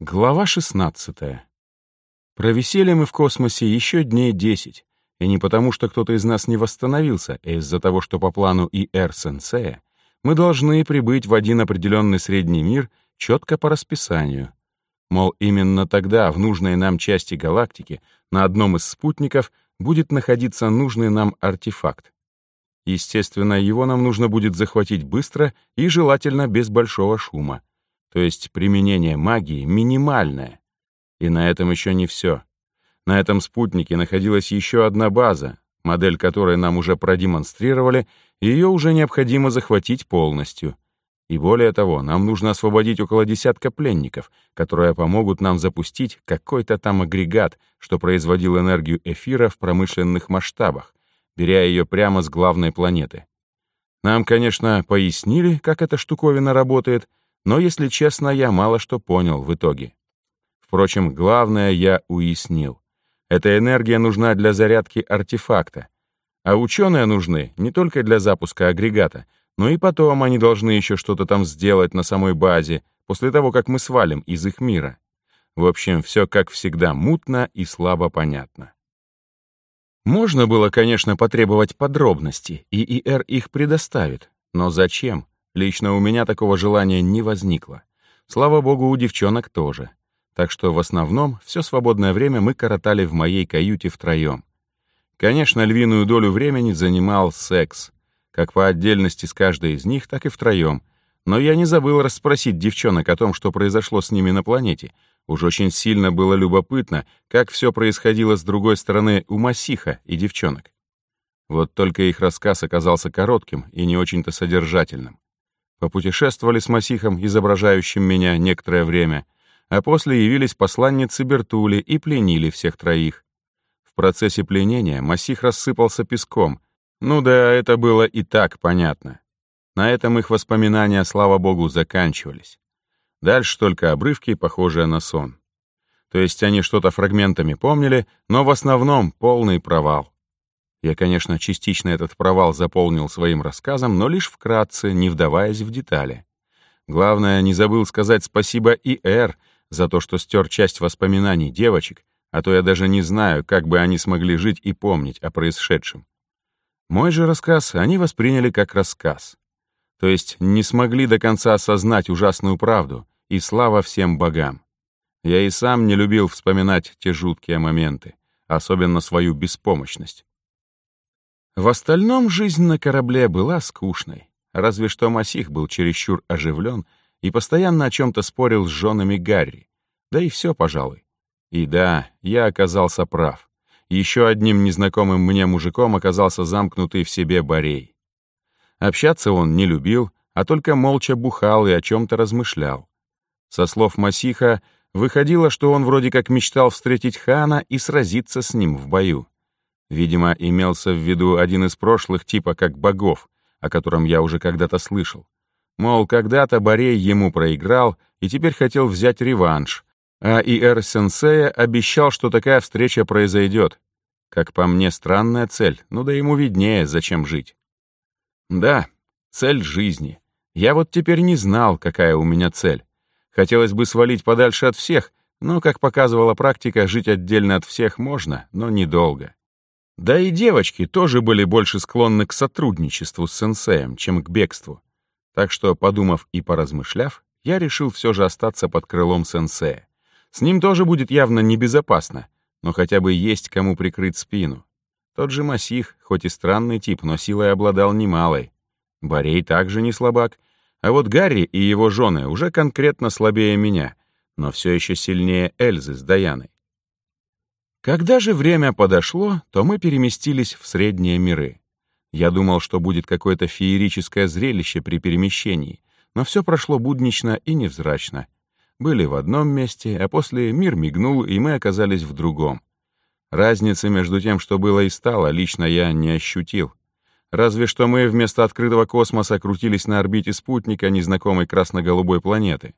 Глава 16. Провисели мы в космосе еще дней 10, и не потому, что кто-то из нас не восстановился, а из-за того, что по плану ИР Сенсея мы должны прибыть в один определенный средний мир четко по расписанию. Мол, именно тогда в нужной нам части галактики на одном из спутников будет находиться нужный нам артефакт. Естественно, его нам нужно будет захватить быстро и желательно без большого шума то есть применение магии минимальное. И на этом еще не все. На этом спутнике находилась еще одна база, модель которой нам уже продемонстрировали, и ее уже необходимо захватить полностью. И более того, нам нужно освободить около десятка пленников, которые помогут нам запустить какой-то там агрегат, что производил энергию эфира в промышленных масштабах, беря ее прямо с главной планеты. Нам, конечно, пояснили, как эта штуковина работает, но, если честно, я мало что понял в итоге. Впрочем, главное я уяснил. Эта энергия нужна для зарядки артефакта. А ученые нужны не только для запуска агрегата, но и потом они должны еще что-то там сделать на самой базе, после того, как мы свалим из их мира. В общем, все как всегда мутно и слабо понятно. Можно было, конечно, потребовать подробности, и ИР их предоставит, но зачем? Лично у меня такого желания не возникло. Слава богу, у девчонок тоже. Так что в основном все свободное время мы коротали в моей каюте втроем. Конечно, львиную долю времени занимал секс, как по отдельности с каждой из них, так и втроем. Но я не забыл расспросить девчонок о том, что произошло с ними на планете. Уж очень сильно было любопытно, как все происходило с другой стороны у Масиха и девчонок. Вот только их рассказ оказался коротким и не очень-то содержательным. Попутешествовали с Масихом, изображающим меня, некоторое время, а после явились посланницы Бертули и пленили всех троих. В процессе пленения Масих рассыпался песком. Ну да, это было и так понятно. На этом их воспоминания, слава богу, заканчивались. Дальше только обрывки, похожие на сон. То есть они что-то фрагментами помнили, но в основном полный провал. Я, конечно, частично этот провал заполнил своим рассказом, но лишь вкратце, не вдаваясь в детали. Главное, не забыл сказать спасибо и Эр за то, что стер часть воспоминаний девочек, а то я даже не знаю, как бы они смогли жить и помнить о происшедшем. Мой же рассказ они восприняли как рассказ. То есть не смогли до конца осознать ужасную правду, и слава всем богам. Я и сам не любил вспоминать те жуткие моменты, особенно свою беспомощность. В остальном жизнь на корабле была скучной, разве что Масих был чересчур оживлен и постоянно о чем-то спорил с женами Гарри. Да и все, пожалуй. И да, я оказался прав. Еще одним незнакомым мне мужиком оказался замкнутый в себе Борей. Общаться он не любил, а только молча бухал и о чем-то размышлял. Со слов Масиха, выходило, что он вроде как мечтал встретить хана и сразиться с ним в бою. Видимо, имелся в виду один из прошлых типа как богов, о котором я уже когда-то слышал. Мол, когда-то Борей ему проиграл и теперь хотел взять реванш, а И.Р. Сенсея обещал, что такая встреча произойдет. Как по мне, странная цель, ну да ему виднее, зачем жить. Да, цель жизни. Я вот теперь не знал, какая у меня цель. Хотелось бы свалить подальше от всех, но, как показывала практика, жить отдельно от всех можно, но недолго. Да и девочки тоже были больше склонны к сотрудничеству с сенсеем, чем к бегству. Так что, подумав и поразмышляв, я решил все же остаться под крылом сенсея. С ним тоже будет явно небезопасно, но хотя бы есть кому прикрыть спину. Тот же Масих, хоть и странный тип, но силой обладал немалой. Борей также не слабак, а вот Гарри и его жены уже конкретно слабее меня, но все еще сильнее Эльзы с Даяной. Когда же время подошло, то мы переместились в средние миры. Я думал, что будет какое-то феерическое зрелище при перемещении, но все прошло буднично и невзрачно. Были в одном месте, а после мир мигнул, и мы оказались в другом. Разницы между тем, что было и стало, лично я не ощутил. Разве что мы вместо открытого космоса крутились на орбите спутника незнакомой красно-голубой планеты.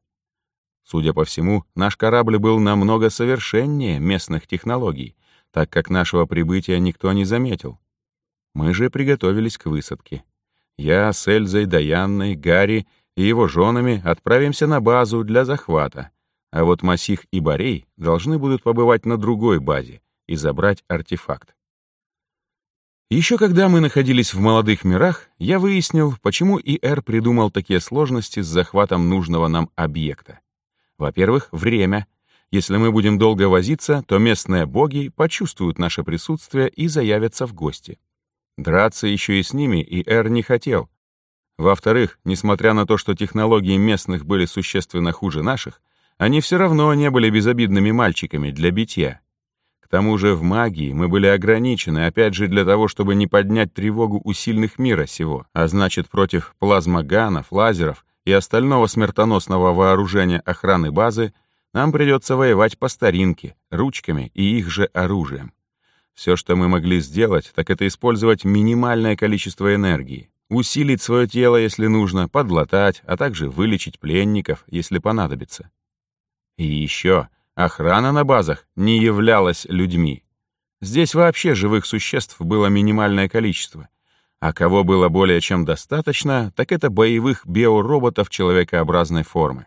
Судя по всему, наш корабль был намного совершеннее местных технологий, так как нашего прибытия никто не заметил. Мы же приготовились к высадке. Я с Эльзой, Даянной, Гарри и его женами отправимся на базу для захвата, а вот Масих и Борей должны будут побывать на другой базе и забрать артефакт. Еще когда мы находились в молодых мирах, я выяснил, почему ИР придумал такие сложности с захватом нужного нам объекта. Во-первых, время. Если мы будем долго возиться, то местные боги почувствуют наше присутствие и заявятся в гости. Драться еще и с ними ИР не хотел. Во-вторых, несмотря на то, что технологии местных были существенно хуже наших, они все равно не были безобидными мальчиками для битья тому же в магии мы были ограничены, опять же, для того, чтобы не поднять тревогу у сильных мира сего, а значит, против плазмоганов, лазеров и остального смертоносного вооружения охраны базы нам придется воевать по старинке, ручками и их же оружием. Все, что мы могли сделать, так это использовать минимальное количество энергии, усилить свое тело, если нужно, подлатать, а также вылечить пленников, если понадобится. И еще Охрана на базах не являлась людьми. Здесь вообще живых существ было минимальное количество. А кого было более чем достаточно, так это боевых биороботов человекообразной формы.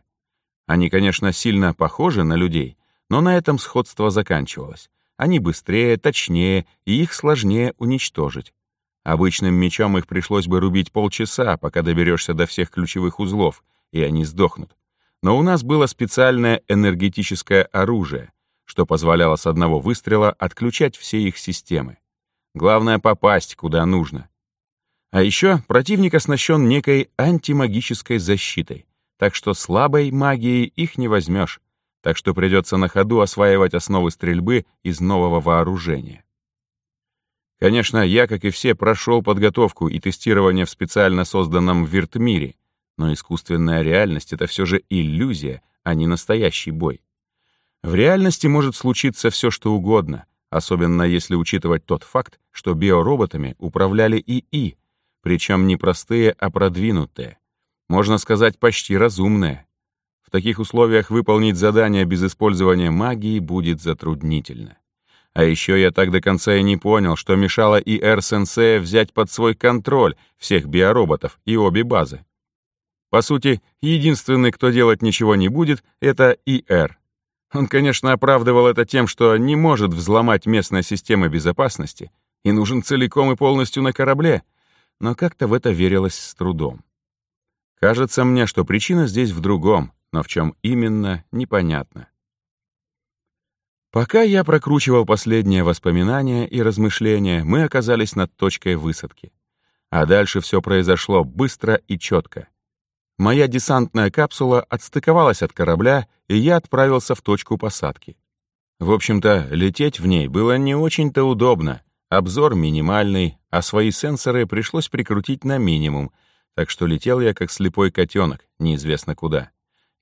Они, конечно, сильно похожи на людей, но на этом сходство заканчивалось. Они быстрее, точнее, и их сложнее уничтожить. Обычным мечом их пришлось бы рубить полчаса, пока доберешься до всех ключевых узлов, и они сдохнут. Но у нас было специальное энергетическое оружие, что позволяло с одного выстрела отключать все их системы. Главное — попасть куда нужно. А еще противник оснащен некой антимагической защитой, так что слабой магией их не возьмешь, так что придется на ходу осваивать основы стрельбы из нового вооружения. Конечно, я, как и все, прошел подготовку и тестирование в специально созданном виртмире, но искусственная реальность — это все же иллюзия, а не настоящий бой. В реальности может случиться все, что угодно, особенно если учитывать тот факт, что биороботами управляли ИИ, причем не простые, а продвинутые. Можно сказать, почти разумные. В таких условиях выполнить задание без использования магии будет затруднительно. А еще я так до конца и не понял, что мешало ИР-сенсея взять под свой контроль всех биороботов и обе базы. По сути, единственный, кто делать ничего не будет, это ИР. Он, конечно, оправдывал это тем, что не может взломать местная система безопасности и нужен целиком и полностью на корабле, но как-то в это верилось с трудом. Кажется мне, что причина здесь в другом, но в чем именно, непонятно. Пока я прокручивал последние воспоминания и размышления, мы оказались над точкой высадки. А дальше все произошло быстро и четко. Моя десантная капсула отстыковалась от корабля, и я отправился в точку посадки. В общем-то, лететь в ней было не очень-то удобно. Обзор минимальный, а свои сенсоры пришлось прикрутить на минимум, так что летел я как слепой котенок, неизвестно куда.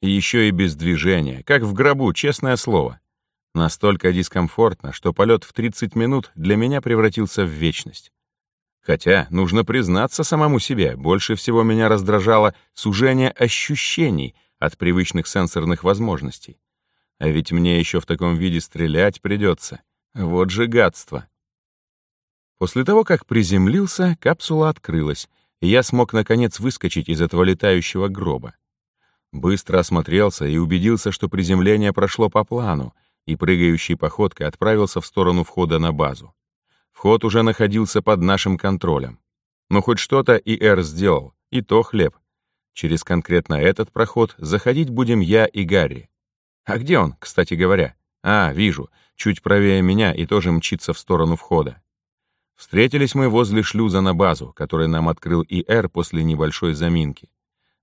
И еще и без движения, как в гробу, честное слово. Настолько дискомфортно, что полет в 30 минут для меня превратился в вечность. Хотя, нужно признаться самому себе, больше всего меня раздражало сужение ощущений от привычных сенсорных возможностей. А ведь мне еще в таком виде стрелять придется. Вот же гадство. После того, как приземлился, капсула открылась, и я смог наконец выскочить из этого летающего гроба. Быстро осмотрелся и убедился, что приземление прошло по плану, и прыгающей походкой отправился в сторону входа на базу. Вход уже находился под нашим контролем. Но хоть что-то ИР сделал, и то хлеб. Через конкретно этот проход заходить будем я и Гарри. А где он, кстати говоря? А, вижу, чуть правее меня и тоже мчится в сторону входа. Встретились мы возле шлюза на базу, который нам открыл ИР после небольшой заминки.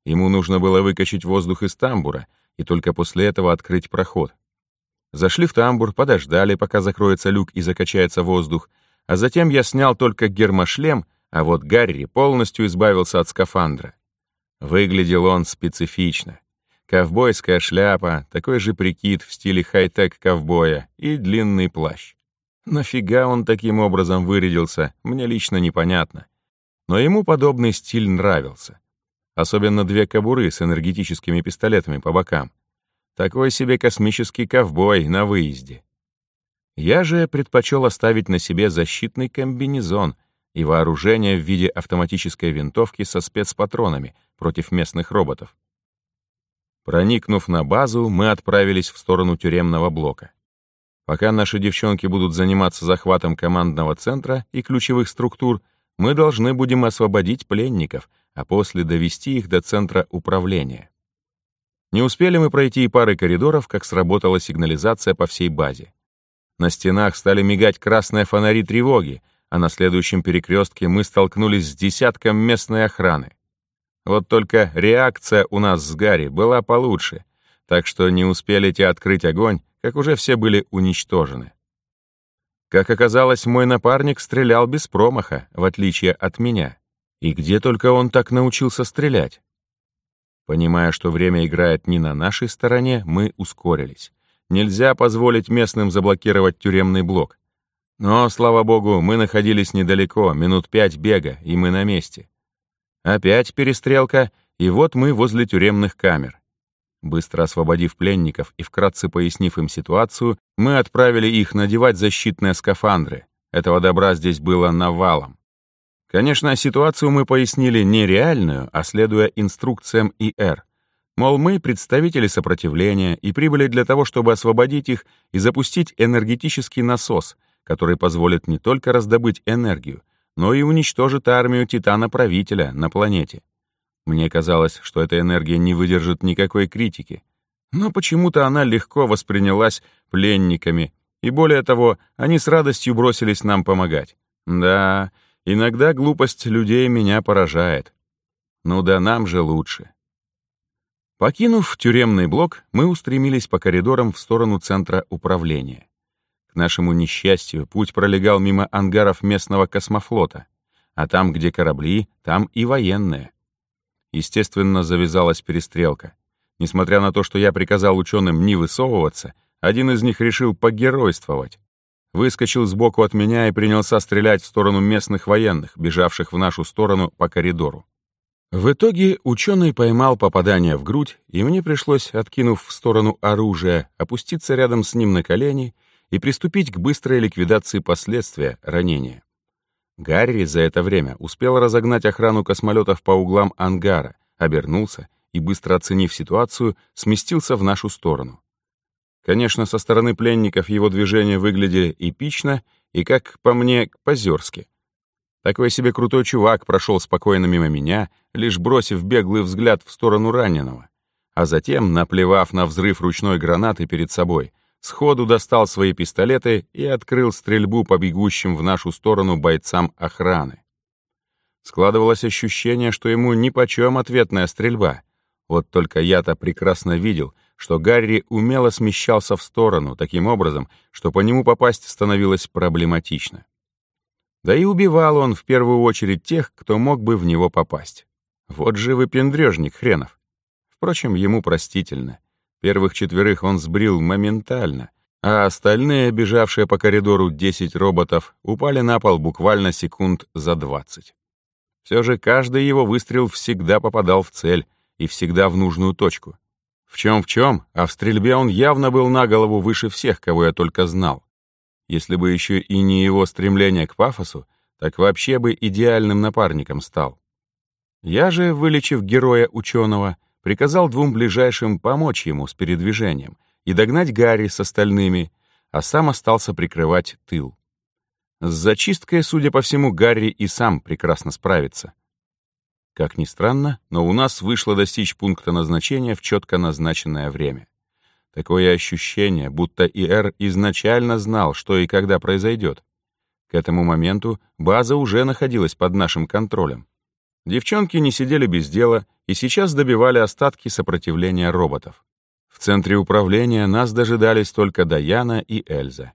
Ему нужно было выкачать воздух из тамбура и только после этого открыть проход. Зашли в тамбур, подождали, пока закроется люк и закачается воздух, а затем я снял только гермошлем, а вот Гарри полностью избавился от скафандра. Выглядел он специфично. Ковбойская шляпа, такой же прикид в стиле хай-тек ковбоя и длинный плащ. Нафига он таким образом вырядился, мне лично непонятно. Но ему подобный стиль нравился. Особенно две кобуры с энергетическими пистолетами по бокам. Такой себе космический ковбой на выезде. Я же предпочел оставить на себе защитный комбинезон и вооружение в виде автоматической винтовки со спецпатронами против местных роботов. Проникнув на базу, мы отправились в сторону тюремного блока. Пока наши девчонки будут заниматься захватом командного центра и ключевых структур, мы должны будем освободить пленников, а после довести их до центра управления. Не успели мы пройти и пары коридоров, как сработала сигнализация по всей базе. На стенах стали мигать красные фонари тревоги, а на следующем перекрестке мы столкнулись с десятком местной охраны. Вот только реакция у нас с Гарри была получше, так что не успели те открыть огонь, как уже все были уничтожены. Как оказалось, мой напарник стрелял без промаха, в отличие от меня. И где только он так научился стрелять? Понимая, что время играет не на нашей стороне, мы ускорились. Нельзя позволить местным заблокировать тюремный блок. Но, слава богу, мы находились недалеко, минут пять бега, и мы на месте. Опять перестрелка, и вот мы возле тюремных камер. Быстро освободив пленников и вкратце пояснив им ситуацию, мы отправили их надевать защитные скафандры. Этого добра здесь было навалом. Конечно, ситуацию мы пояснили не реальную, а следуя инструкциям ИР. Мол, мы представители сопротивления и прибыли для того, чтобы освободить их и запустить энергетический насос, который позволит не только раздобыть энергию, но и уничтожит армию Титана-правителя на планете. Мне казалось, что эта энергия не выдержит никакой критики. Но почему-то она легко воспринялась пленниками, и более того, они с радостью бросились нам помогать. Да, Иногда глупость людей меня поражает. Ну да нам же лучше. Покинув тюремный блок, мы устремились по коридорам в сторону центра управления. К нашему несчастью, путь пролегал мимо ангаров местного космофлота, а там, где корабли, там и военные. Естественно, завязалась перестрелка. Несмотря на то, что я приказал ученым не высовываться, один из них решил погеройствовать выскочил сбоку от меня и принялся стрелять в сторону местных военных, бежавших в нашу сторону по коридору. В итоге ученый поймал попадание в грудь, и мне пришлось, откинув в сторону оружия, опуститься рядом с ним на колени и приступить к быстрой ликвидации последствия ранения. Гарри за это время успел разогнать охрану космолетов по углам ангара, обернулся и, быстро оценив ситуацию, сместился в нашу сторону. Конечно, со стороны пленников его движения выглядели эпично и, как по мне, позерски. Такой себе крутой чувак прошел спокойно мимо меня, лишь бросив беглый взгляд в сторону раненого, а затем, наплевав на взрыв ручной гранаты перед собой, сходу достал свои пистолеты и открыл стрельбу по бегущим в нашу сторону бойцам охраны. Складывалось ощущение, что ему нипочем ответная стрельба. Вот только я-то прекрасно видел — что Гарри умело смещался в сторону, таким образом, что по нему попасть становилось проблематично. Да и убивал он в первую очередь тех, кто мог бы в него попасть. Вот же выпендрежник хренов. Впрочем, ему простительно. Первых четверых он сбрил моментально, а остальные, бежавшие по коридору 10 роботов, упали на пол буквально секунд за 20. Все же каждый его выстрел всегда попадал в цель и всегда в нужную точку. В чем в чем, а в стрельбе он явно был на голову выше всех, кого я только знал. Если бы еще и не его стремление к пафосу, так вообще бы идеальным напарником стал. Я же, вылечив героя ученого, приказал двум ближайшим помочь ему с передвижением и догнать Гарри с остальными, а сам остался прикрывать тыл. С зачисткой, судя по всему, Гарри и сам прекрасно справится. Как ни странно, но у нас вышло достичь пункта назначения в четко назначенное время. Такое ощущение, будто ИР изначально знал, что и когда произойдет. К этому моменту база уже находилась под нашим контролем. Девчонки не сидели без дела и сейчас добивали остатки сопротивления роботов. В центре управления нас дожидались только Даяна и Эльза.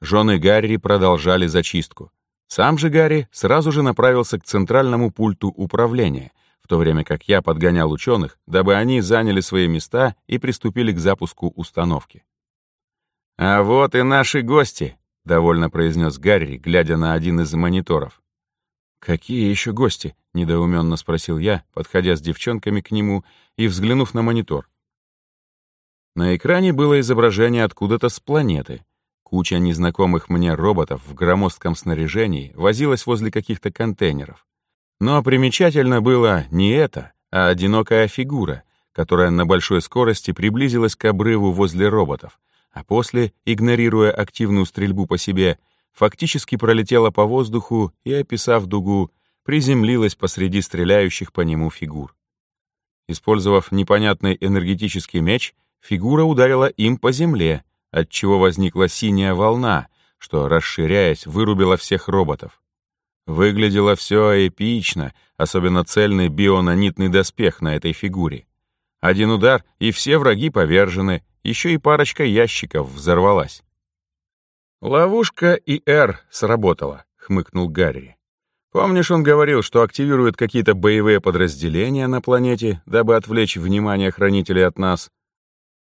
Жены Гарри продолжали зачистку. Сам же Гарри сразу же направился к центральному пульту управления, в то время как я подгонял ученых, дабы они заняли свои места и приступили к запуску установки. «А вот и наши гости», — довольно произнес Гарри, глядя на один из мониторов. «Какие еще гости?» — недоуменно спросил я, подходя с девчонками к нему и взглянув на монитор. На экране было изображение откуда-то с планеты, Куча незнакомых мне роботов в громоздком снаряжении возилась возле каких-то контейнеров. Но примечательно было не это, а одинокая фигура, которая на большой скорости приблизилась к обрыву возле роботов, а после, игнорируя активную стрельбу по себе, фактически пролетела по воздуху и, описав дугу, приземлилась посреди стреляющих по нему фигур. Использовав непонятный энергетический меч, фигура ударила им по земле, отчего возникла синяя волна, что, расширяясь, вырубила всех роботов. Выглядело все эпично, особенно цельный бионанитный доспех на этой фигуре. Один удар, и все враги повержены, еще и парочка ящиков взорвалась. «Ловушка ИР сработала», — хмыкнул Гарри. «Помнишь, он говорил, что активирует какие-то боевые подразделения на планете, дабы отвлечь внимание хранителей от нас?»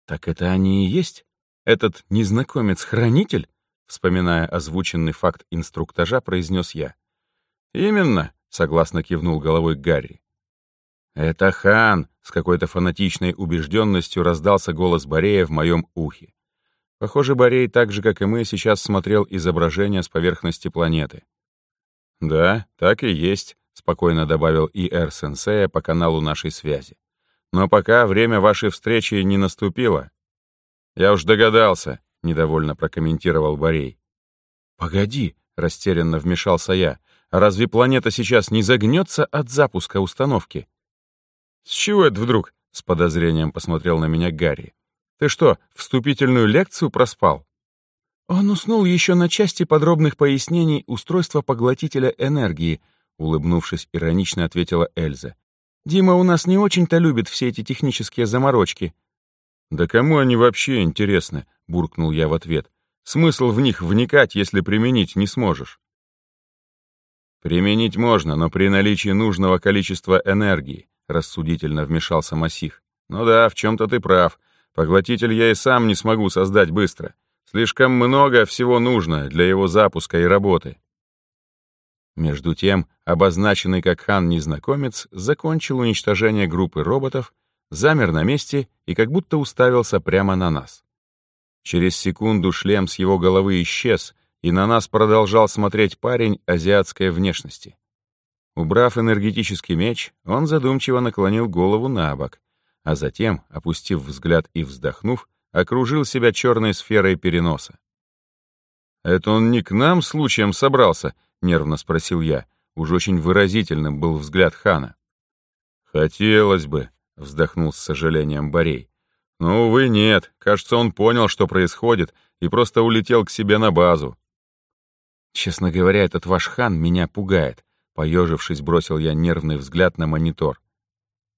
«Так это они и есть? Этот незнакомец-хранитель?» Вспоминая озвученный факт инструктажа, произнес я. «Именно», — согласно кивнул головой Гарри. «Это хан!» — с какой-то фанатичной убежденностью раздался голос Борея в моем ухе. Похоже, Борей, так же, как и мы, сейчас смотрел изображение с поверхности планеты. «Да, так и есть», — спокойно добавил И.Р. Сенсея по каналу нашей связи. «Но пока время вашей встречи не наступило». «Я уж догадался», — недовольно прокомментировал Борей. «Погоди», — растерянно вмешался я, «а разве планета сейчас не загнется от запуска установки?» «С чего это вдруг?» — с подозрением посмотрел на меня Гарри. «Ты что, вступительную лекцию проспал?» Он уснул еще на части подробных пояснений устройства поглотителя энергии, улыбнувшись, иронично ответила Эльза. «Дима у нас не очень-то любит все эти технические заморочки». «Да кому они вообще интересны?» — буркнул я в ответ. «Смысл в них вникать, если применить не сможешь?» «Применить можно, но при наличии нужного количества энергии рассудительно вмешался Масих. «Ну да, в чем-то ты прав. Поглотитель я и сам не смогу создать быстро. Слишком много всего нужно для его запуска и работы». Между тем, обозначенный как хан-незнакомец закончил уничтожение группы роботов, замер на месте и как будто уставился прямо на нас. Через секунду шлем с его головы исчез, и на нас продолжал смотреть парень азиатской внешности. Убрав энергетический меч, он задумчиво наклонил голову на бок, а затем, опустив взгляд и вздохнув, окружил себя черной сферой переноса. «Это он не к нам случаем собрался?» — нервно спросил я. Уж очень выразительным был взгляд хана. «Хотелось бы», — вздохнул с сожалением Борей. «Но, увы, нет. Кажется, он понял, что происходит, и просто улетел к себе на базу». «Честно говоря, этот ваш хан меня пугает», Поежившись, бросил я нервный взгляд на монитор.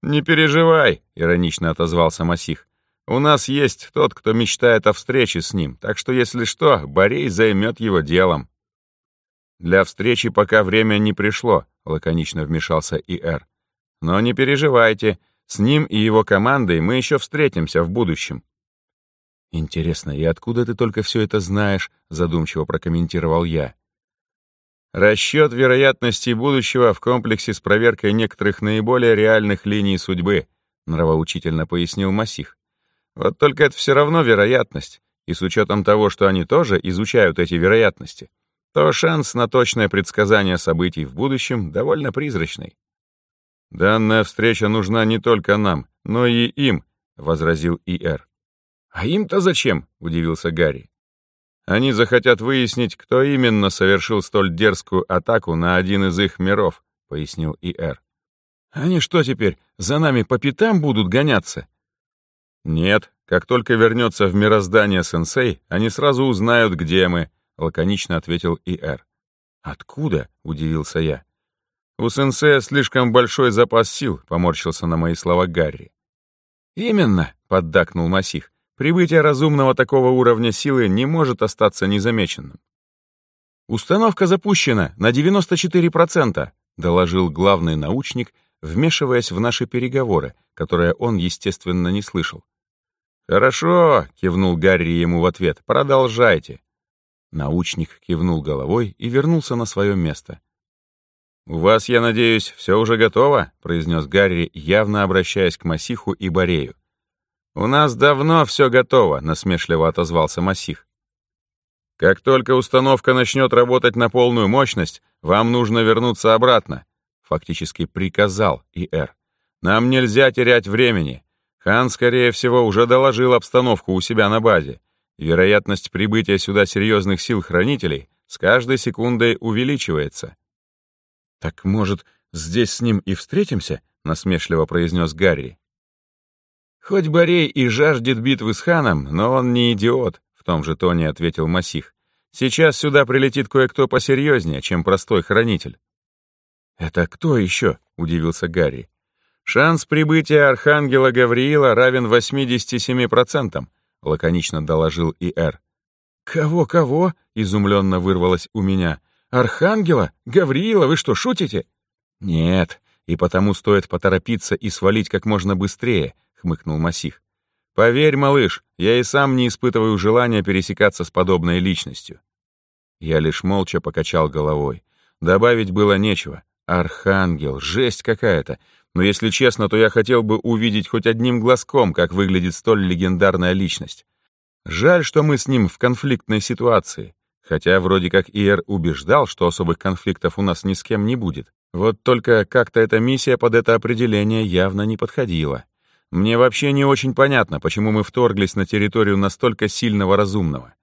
«Не переживай», — иронично отозвался Масих. «У нас есть тот, кто мечтает о встрече с ним, так что, если что, Борей займет его делом». «Для встречи пока время не пришло», — лаконично вмешался И.Р. «Но не переживайте, с ним и его командой мы еще встретимся в будущем». «Интересно, и откуда ты только все это знаешь?» — задумчиво прокомментировал я. Расчет вероятности будущего в комплексе с проверкой некоторых наиболее реальных линий судьбы, нравоучительно пояснил Масих. Вот только это все равно вероятность, и с учетом того, что они тоже изучают эти вероятности, то шанс на точное предсказание событий в будущем довольно призрачный. «Данная встреча нужна не только нам, но и им», — возразил И.Р. «А им-то зачем?» — удивился Гарри. Они захотят выяснить, кто именно совершил столь дерзкую атаку на один из их миров, пояснил И.Р. Они что теперь, за нами по пятам будут гоняться? Нет, как только вернется в мироздание сенсей, они сразу узнают, где мы, лаконично ответил И.Р. Откуда? удивился я. У сенсея слишком большой запас сил, поморщился на мои слова Гарри. Именно, поддакнул Масих. Прибытие разумного такого уровня силы не может остаться незамеченным. «Установка запущена на 94%, — доложил главный научник, вмешиваясь в наши переговоры, которые он, естественно, не слышал. «Хорошо», — кивнул Гарри ему в ответ, — «продолжайте». Научник кивнул головой и вернулся на свое место. «У вас, я надеюсь, все уже готово?» — произнес Гарри, явно обращаясь к Масиху и Борею. «У нас давно все готово», — насмешливо отозвался Масих. «Как только установка начнет работать на полную мощность, вам нужно вернуться обратно», — фактически приказал И.Р. «Нам нельзя терять времени. Хан, скорее всего, уже доложил обстановку у себя на базе. Вероятность прибытия сюда серьезных сил хранителей с каждой секундой увеличивается. «Так, может, здесь с ним и встретимся?» — насмешливо произнес Гарри. «Хоть Борей и жаждет битвы с ханом, но он не идиот», — в том же тоне ответил Масих. «Сейчас сюда прилетит кое-кто посерьезнее, чем простой хранитель». «Это кто еще?» — удивился Гарри. «Шанс прибытия Архангела Гавриила равен 87%, — лаконично доложил И.Р. «Кого-кого?» — изумленно вырвалось у меня. «Архангела? Гавриила, вы что, шутите?» «Нет, и потому стоит поторопиться и свалить как можно быстрее», — хмыкнул Масих. «Поверь, малыш, я и сам не испытываю желания пересекаться с подобной личностью». Я лишь молча покачал головой. Добавить было нечего. Архангел, жесть какая-то. Но если честно, то я хотел бы увидеть хоть одним глазком, как выглядит столь легендарная личность. Жаль, что мы с ним в конфликтной ситуации. Хотя вроде как Иер убеждал, что особых конфликтов у нас ни с кем не будет. Вот только как-то эта миссия под это определение явно не подходила. Мне вообще не очень понятно, почему мы вторглись на территорию настолько сильного разумного.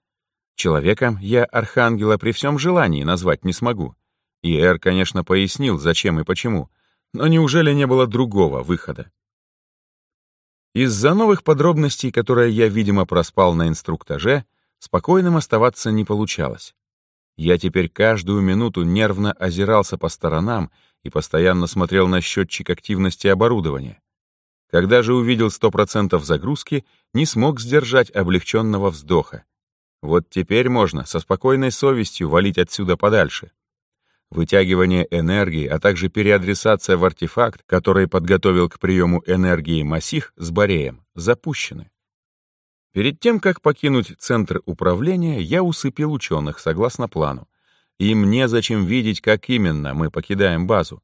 Человеком я Архангела при всем желании назвать не смогу. И Эр, конечно, пояснил, зачем и почему, но неужели не было другого выхода? Из-за новых подробностей, которые я, видимо, проспал на инструктаже, спокойным оставаться не получалось. Я теперь каждую минуту нервно озирался по сторонам и постоянно смотрел на счетчик активности оборудования. Когда же увидел 100% загрузки, не смог сдержать облегченного вздоха. Вот теперь можно со спокойной совестью валить отсюда подальше. Вытягивание энергии, а также переадресация в артефакт, который подготовил к приему энергии Масих с Бореем, запущены. Перед тем, как покинуть центр управления, я усыпил ученых согласно плану. Им незачем видеть, как именно мы покидаем базу.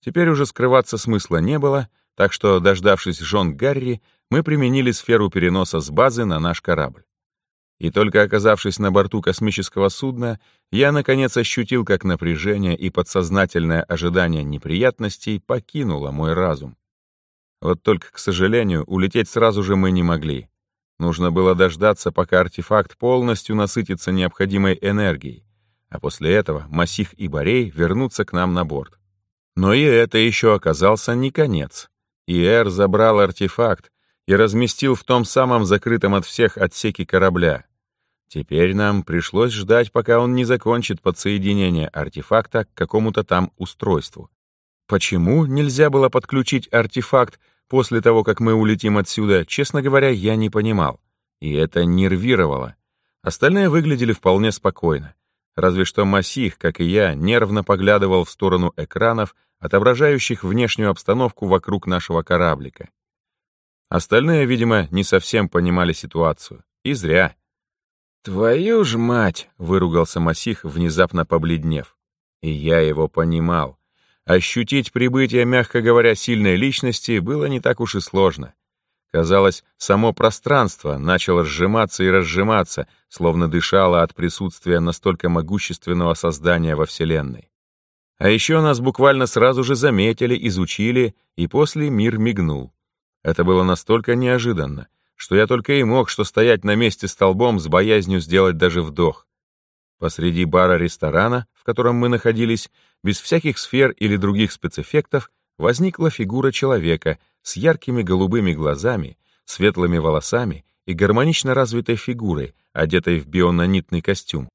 Теперь уже скрываться смысла не было, так что, дождавшись жен Гарри, мы применили сферу переноса с базы на наш корабль. И только оказавшись на борту космического судна, я, наконец, ощутил, как напряжение и подсознательное ожидание неприятностей покинуло мой разум. Вот только, к сожалению, улететь сразу же мы не могли. Нужно было дождаться, пока артефакт полностью насытится необходимой энергией, а после этого Масих и Борей вернутся к нам на борт. Но и это еще оказался не конец. Иэр забрал артефакт и разместил в том самом закрытом от всех отсеке корабля. Теперь нам пришлось ждать, пока он не закончит подсоединение артефакта к какому-то там устройству. Почему нельзя было подключить артефакт после того, как мы улетим отсюда, честно говоря, я не понимал. И это нервировало. Остальные выглядели вполне спокойно. Разве что Масих, как и я, нервно поглядывал в сторону экранов, отображающих внешнюю обстановку вокруг нашего кораблика. Остальные, видимо, не совсем понимали ситуацию. И зря. «Твою ж мать!» — выругался Масих, внезапно побледнев. И я его понимал. Ощутить прибытие, мягко говоря, сильной личности было не так уж и сложно. Казалось, само пространство начало сжиматься и разжиматься, словно дышало от присутствия настолько могущественного создания во Вселенной. А еще нас буквально сразу же заметили, изучили, и после мир мигнул. Это было настолько неожиданно, что я только и мог что стоять на месте столбом с боязнью сделать даже вдох. Посреди бара ресторана, в котором мы находились, без всяких сфер или других спецэффектов, возникла фигура человека с яркими голубыми глазами, светлыми волосами и гармонично развитой фигурой, одетой в бионанитный костюм.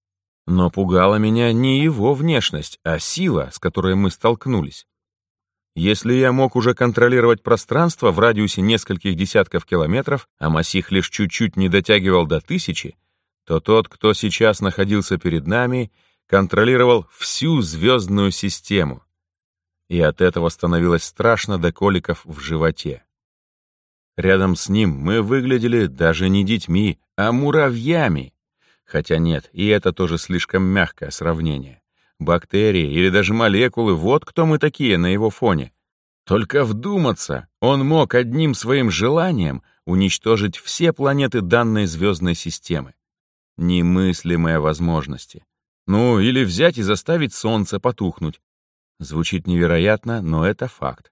Но пугала меня не его внешность, а сила, с которой мы столкнулись. Если я мог уже контролировать пространство в радиусе нескольких десятков километров, а Масих лишь чуть-чуть не дотягивал до тысячи, то тот, кто сейчас находился перед нами, контролировал всю звездную систему. И от этого становилось страшно до коликов в животе. Рядом с ним мы выглядели даже не детьми, а муравьями. Хотя нет, и это тоже слишком мягкое сравнение бактерии или даже молекулы, вот кто мы такие на его фоне. Только вдуматься, он мог одним своим желанием уничтожить все планеты данной звездной системы. Немыслимые возможности. Ну, или взять и заставить Солнце потухнуть. Звучит невероятно, но это факт.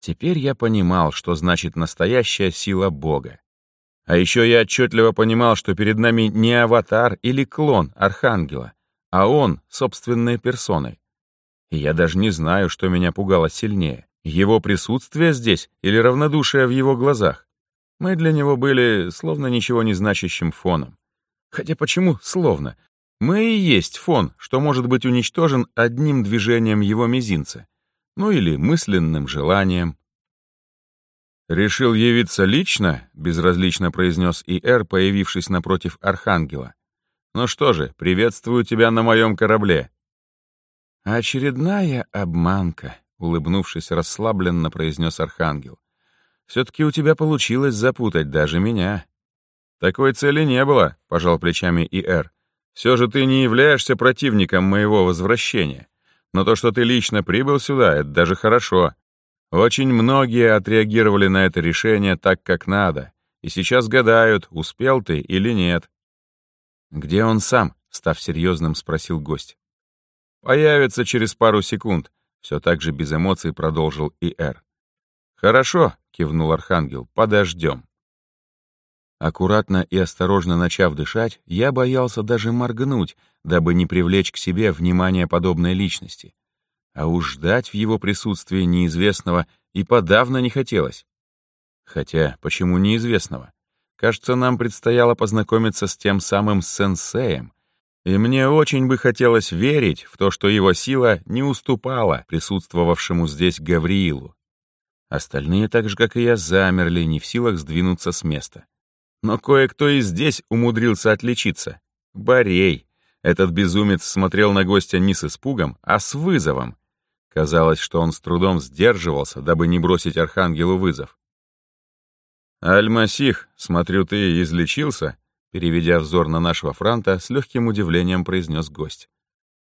Теперь я понимал, что значит настоящая сила Бога. А еще я отчетливо понимал, что перед нами не аватар или клон Архангела, а он собственной персоной. И я даже не знаю, что меня пугало сильнее. Его присутствие здесь или равнодушие в его глазах. Мы для него были словно ничего не значащим фоном. Хотя почему словно? Мы и есть фон, что может быть уничтожен одним движением его мизинца. Ну или мысленным желанием. «Решил явиться лично?» — безразлично произнес И.Р., появившись напротив Архангела. «Ну что же, приветствую тебя на моем корабле». «Очередная обманка», — улыбнувшись расслабленно произнес Архангел. «Все-таки у тебя получилось запутать даже меня». «Такой цели не было», — пожал плечами И.Р. «Все же ты не являешься противником моего возвращения. Но то, что ты лично прибыл сюда, это даже хорошо. Очень многие отреагировали на это решение так, как надо, и сейчас гадают, успел ты или нет. «Где он сам?» — став серьезным, спросил гость. «Появится через пару секунд», — все так же без эмоций продолжил И.Р. «Хорошо», — кивнул Архангел, — «подождем». Аккуратно и осторожно начав дышать, я боялся даже моргнуть, дабы не привлечь к себе внимание подобной личности а уж ждать в его присутствии неизвестного и подавно не хотелось. Хотя, почему неизвестного? Кажется, нам предстояло познакомиться с тем самым сенсеем, и мне очень бы хотелось верить в то, что его сила не уступала присутствовавшему здесь Гавриилу. Остальные, так же, как и я, замерли, не в силах сдвинуться с места. Но кое-кто и здесь умудрился отличиться. Борей. Этот безумец смотрел на гостя не с испугом, а с вызовом, Казалось, что он с трудом сдерживался, дабы не бросить Архангелу вызов. «Аль-Масих, смотрю, ты излечился?» Переведя взор на нашего франта, с легким удивлением произнес гость.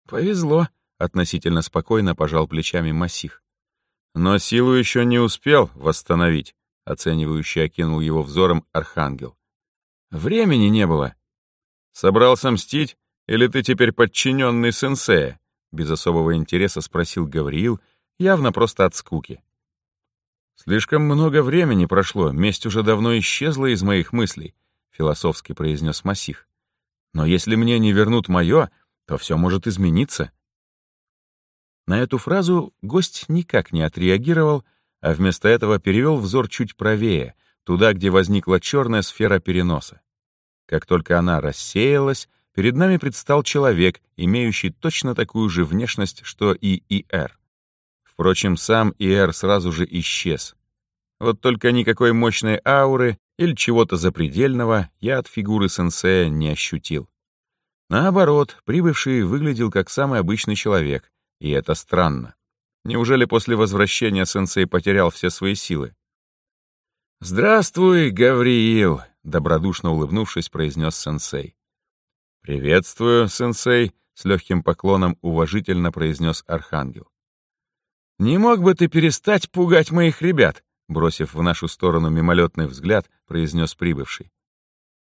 «Повезло», — относительно спокойно пожал плечами Масих. «Но силу еще не успел восстановить», — оценивающе окинул его взором Архангел. «Времени не было». «Собрался мстить, или ты теперь подчиненный сенсея?» без особого интереса спросил Гавриил, явно просто от скуки. «Слишком много времени прошло, месть уже давно исчезла из моих мыслей», — философски произнес Масих. «Но если мне не вернут мое, то все может измениться». На эту фразу гость никак не отреагировал, а вместо этого перевел взор чуть правее, туда, где возникла черная сфера переноса. Как только она рассеялась, перед нами предстал человек, имеющий точно такую же внешность, что и ИР. Впрочем, сам ИР сразу же исчез. Вот только никакой мощной ауры или чего-то запредельного я от фигуры сенсея не ощутил. Наоборот, прибывший выглядел как самый обычный человек, и это странно. Неужели после возвращения сенсей потерял все свои силы? «Здравствуй, Гавриил!» — добродушно улыбнувшись, произнес сенсей. «Приветствую, сенсей», — с легким поклоном уважительно произнес Архангел. «Не мог бы ты перестать пугать моих ребят?» бросив в нашу сторону мимолетный взгляд, произнес прибывший.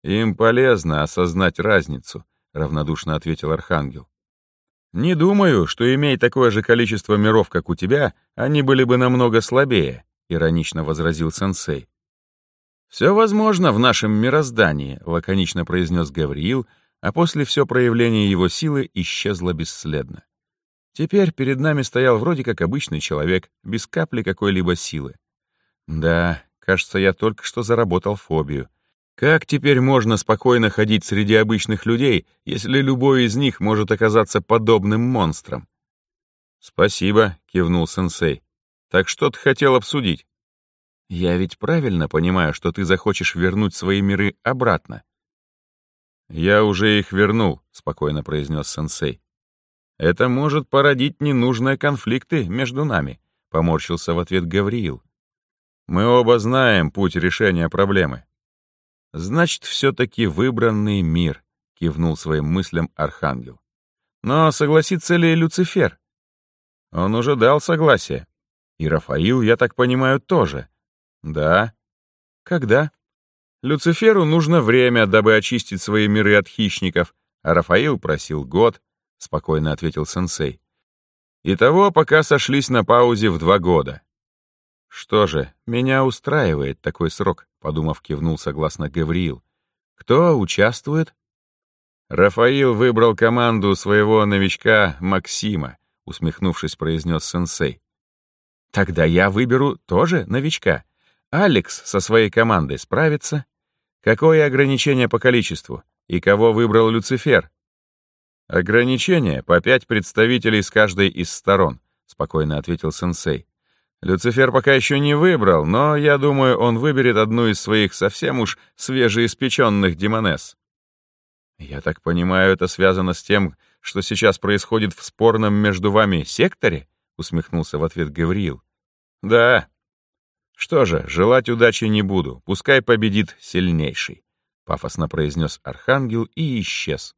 «Им полезно осознать разницу», — равнодушно ответил Архангел. «Не думаю, что, имея такое же количество миров, как у тебя, они были бы намного слабее», — иронично возразил сенсей. «Все возможно в нашем мироздании», — лаконично произнес Гавриил, а после все проявление его силы исчезло бесследно. Теперь перед нами стоял вроде как обычный человек, без капли какой-либо силы. Да, кажется, я только что заработал фобию. Как теперь можно спокойно ходить среди обычных людей, если любой из них может оказаться подобным монстром? «Спасибо», — кивнул сенсей. «Так что ты хотел обсудить?» «Я ведь правильно понимаю, что ты захочешь вернуть свои миры обратно?» «Я уже их вернул», — спокойно произнес сенсей. «Это может породить ненужные конфликты между нами», — поморщился в ответ Гавриил. «Мы оба знаем путь решения проблемы». «Значит, все-таки выбранный мир», — кивнул своим мыслям Архангел. «Но согласится ли Люцифер?» «Он уже дал согласие. И Рафаил, я так понимаю, тоже». «Да». «Когда?» Люциферу нужно время, дабы очистить свои миры от хищников, а Рафаил просил год, — спокойно ответил сенсей. Итого, пока сошлись на паузе в два года. «Что же, меня устраивает такой срок», — подумав, кивнул согласно Гавриил. «Кто участвует?» «Рафаил выбрал команду своего новичка Максима», — усмехнувшись, произнес сенсей. «Тогда я выберу тоже новичка. Алекс со своей командой справится. Какое ограничение по количеству? И кого выбрал Люцифер?» «Ограничение по пять представителей с каждой из сторон», — спокойно ответил сенсей. Люцифер пока еще не выбрал, но я думаю, он выберет одну из своих совсем уж свежеиспеченных демонесс. Я так понимаю, это связано с тем, что сейчас происходит в спорном между вами секторе? Усмехнулся в ответ Гавриил. Да. Что же, желать удачи не буду, пускай победит сильнейший, пафосно произнес Архангел и исчез.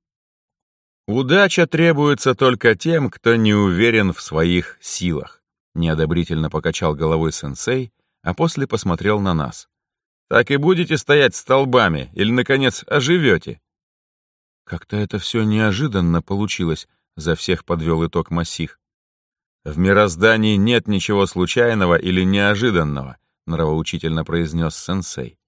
Удача требуется только тем, кто не уверен в своих силах. Неодобрительно покачал головой сенсей, а после посмотрел на нас. «Так и будете стоять столбами или, наконец, оживете?» Как-то это все неожиданно получилось, за всех подвел итог Массих. «В мироздании нет ничего случайного или неожиданного», нравоучительно произнес сенсей.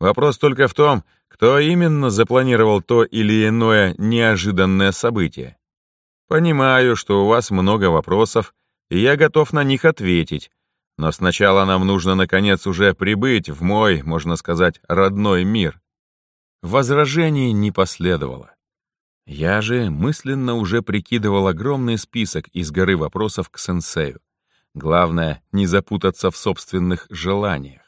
«Вопрос только в том, кто именно запланировал то или иное неожиданное событие. Понимаю, что у вас много вопросов, и я готов на них ответить. Но сначала нам нужно, наконец, уже прибыть в мой, можно сказать, родной мир. Возражений не последовало. Я же мысленно уже прикидывал огромный список из горы вопросов к сенсею. Главное, не запутаться в собственных желаниях.